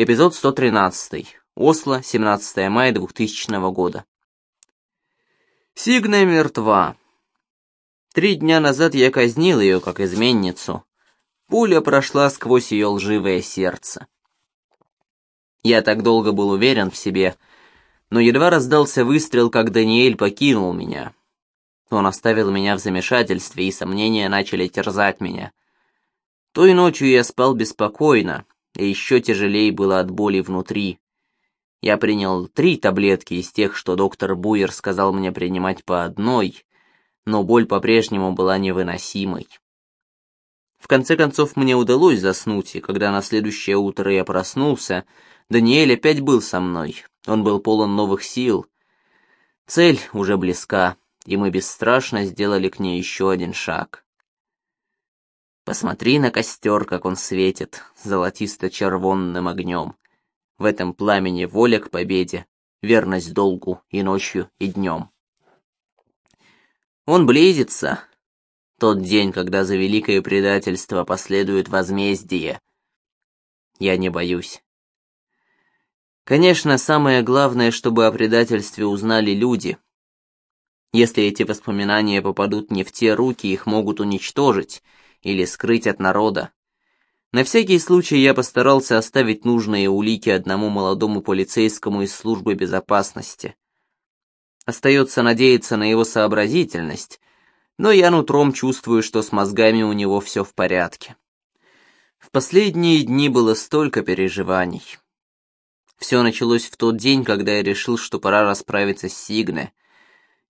Эпизод 113. Осло, 17 мая 2000 года. Сигна мертва. Три дня назад я казнил ее как изменницу. Пуля прошла сквозь ее лживое сердце. Я так долго был уверен в себе, но едва раздался выстрел, как Даниэль покинул меня. Он оставил меня в замешательстве, и сомнения начали терзать меня. Той ночью я спал беспокойно, и еще тяжелее было от боли внутри. Я принял три таблетки из тех, что доктор Буер сказал мне принимать по одной, но боль по-прежнему была невыносимой. В конце концов мне удалось заснуть, и когда на следующее утро я проснулся, Даниэль опять был со мной. Он был полон новых сил. Цель уже близка, и мы бесстрашно сделали к ней еще один шаг. Посмотри на костер, как он светит, золотисто-червонным огнем. В этом пламени воля к победе, верность долгу и ночью, и днем. Он близится. Тот день, когда за великое предательство последует возмездие. Я не боюсь. Конечно, самое главное, чтобы о предательстве узнали люди. Если эти воспоминания попадут не в те руки, их могут уничтожить — или скрыть от народа. На всякий случай я постарался оставить нужные улики одному молодому полицейскому из службы безопасности. Остается надеяться на его сообразительность, но я нутром чувствую, что с мозгами у него все в порядке. В последние дни было столько переживаний. Все началось в тот день, когда я решил, что пора расправиться с Сигне.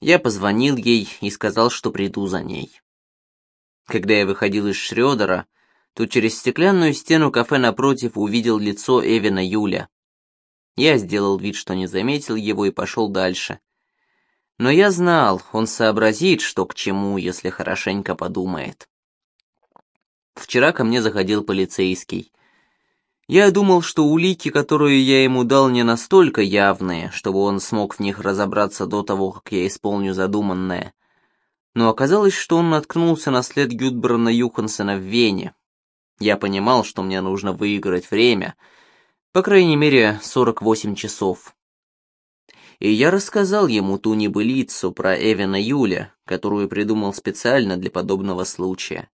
Я позвонил ей и сказал, что приду за ней. Когда я выходил из Шрёдера, то через стеклянную стену кафе напротив увидел лицо Эвина Юля. Я сделал вид, что не заметил его и пошел дальше. Но я знал, он сообразит, что к чему, если хорошенько подумает. Вчера ко мне заходил полицейский. Я думал, что улики, которые я ему дал, не настолько явные, чтобы он смог в них разобраться до того, как я исполню задуманное но оказалось, что он наткнулся на след Гюдбрана Юхансена в Вене. Я понимал, что мне нужно выиграть время, по крайней мере, 48 часов. И я рассказал ему ту небылицу про Эвена Юля, которую придумал специально для подобного случая.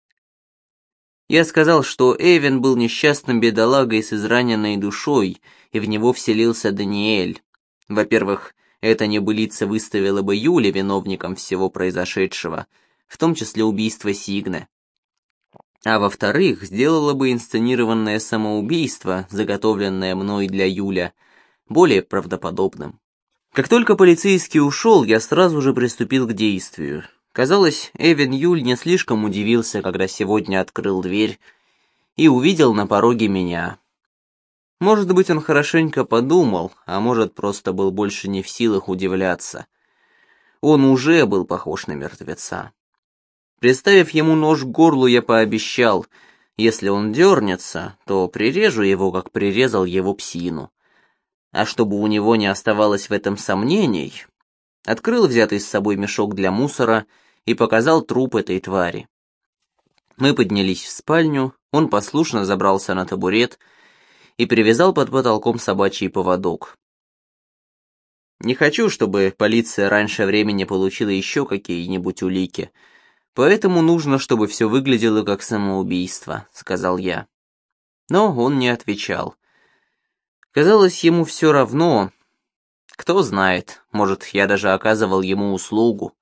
Я сказал, что Эвен был несчастным бедолагой с израненной душой, и в него вселился Даниэль. Во-первых, эта небылица выставила бы Юли виновником всего произошедшего, в том числе убийства Сигны. А во-вторых, сделала бы инсценированное самоубийство, заготовленное мной для Юля, более правдоподобным. Как только полицейский ушел, я сразу же приступил к действию. Казалось, Эвен Юль не слишком удивился, когда сегодня открыл дверь и увидел на пороге меня. Может быть, он хорошенько подумал, а может, просто был больше не в силах удивляться. Он уже был похож на мертвеца. Представив ему нож к горлу, я пообещал, если он дернется, то прирежу его, как прирезал его псину. А чтобы у него не оставалось в этом сомнений, открыл взятый с собой мешок для мусора и показал труп этой твари. Мы поднялись в спальню, он послушно забрался на табурет и привязал под потолком собачий поводок. Не хочу, чтобы полиция раньше времени получила еще какие-нибудь улики, поэтому нужно, чтобы все выглядело как самоубийство, сказал я. Но он не отвечал. Казалось, ему все равно. Кто знает, может, я даже оказывал ему услугу.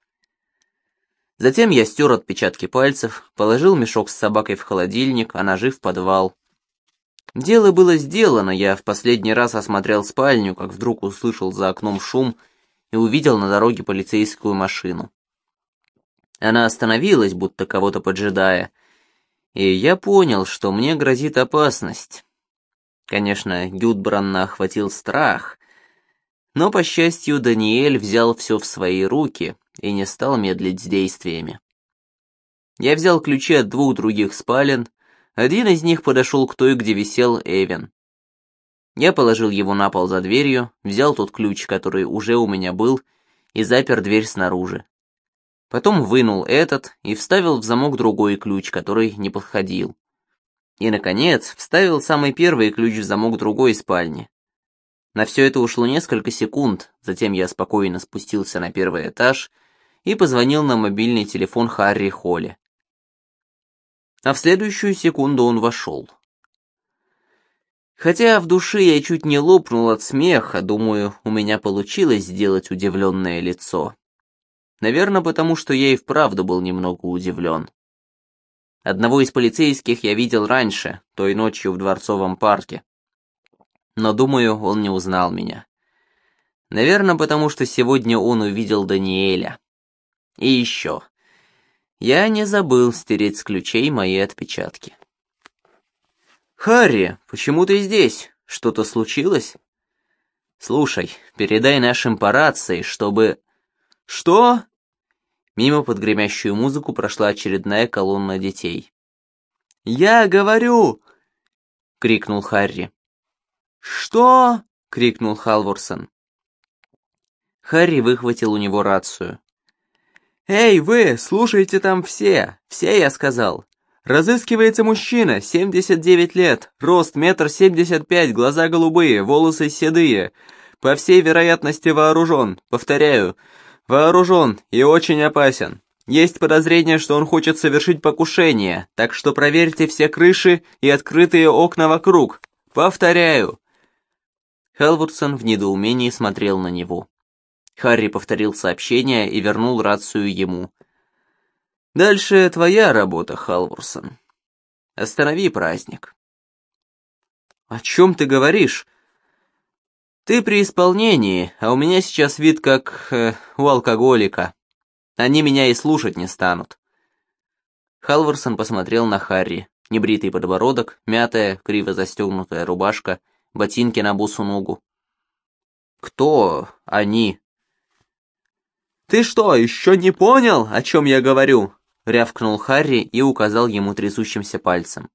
Затем я стер отпечатки пальцев, положил мешок с собакой в холодильник, а ножи в подвал. Дело было сделано, я в последний раз осмотрел спальню, как вдруг услышал за окном шум и увидел на дороге полицейскую машину. Она остановилась, будто кого-то поджидая, и я понял, что мне грозит опасность. Конечно, Гюдбранна охватил страх, но, по счастью, Даниэль взял все в свои руки и не стал медлить с действиями. Я взял ключи от двух других спален, один из них подошел к той, где висел Эвен. Я положил его на пол за дверью, взял тот ключ, который уже у меня был, и запер дверь снаружи. Потом вынул этот и вставил в замок другой ключ, который не подходил. И, наконец, вставил самый первый ключ в замок другой спальни. На все это ушло несколько секунд, затем я спокойно спустился на первый этаж и позвонил на мобильный телефон Харри Холли. А в следующую секунду он вошел. Хотя в душе я чуть не лопнул от смеха, думаю, у меня получилось сделать удивленное лицо. Наверное, потому что я и вправду был немного удивлен. Одного из полицейских я видел раньше, той ночью в Дворцовом парке. Но, думаю, он не узнал меня. Наверное, потому что сегодня он увидел Даниэля. И еще. Я не забыл стереть с ключей мои отпечатки. «Харри, почему ты здесь? Что-то случилось?» «Слушай, передай нашим по рации, чтобы...» «Что?» Мимо под гремящую музыку прошла очередная колонна детей. «Я говорю!» — крикнул Харри. «Что?» — крикнул Халворсон. Харри выхватил у него рацию. «Эй, вы, слушайте там все! Все, я сказал! Разыскивается мужчина, 79 лет, рост метр семьдесят пять, глаза голубые, волосы седые. По всей вероятности вооружен, повторяю, вооружен и очень опасен. Есть подозрение, что он хочет совершить покушение, так что проверьте все крыши и открытые окна вокруг. Повторяю. Хелвудсон в недоумении смотрел на него. Харри повторил сообщение и вернул рацию ему. Дальше твоя работа, Халворсон. Останови праздник. О чем ты говоришь? Ты при исполнении, а у меня сейчас вид как э, у алкоголика. Они меня и слушать не станут. Халворсон посмотрел на Харри. Небритый подбородок, мятая, криво застегнутая рубашка, ботинки на бусу ногу. «Кто они?» «Ты что, еще не понял, о чем я говорю?» рявкнул Харри и указал ему трясущимся пальцем.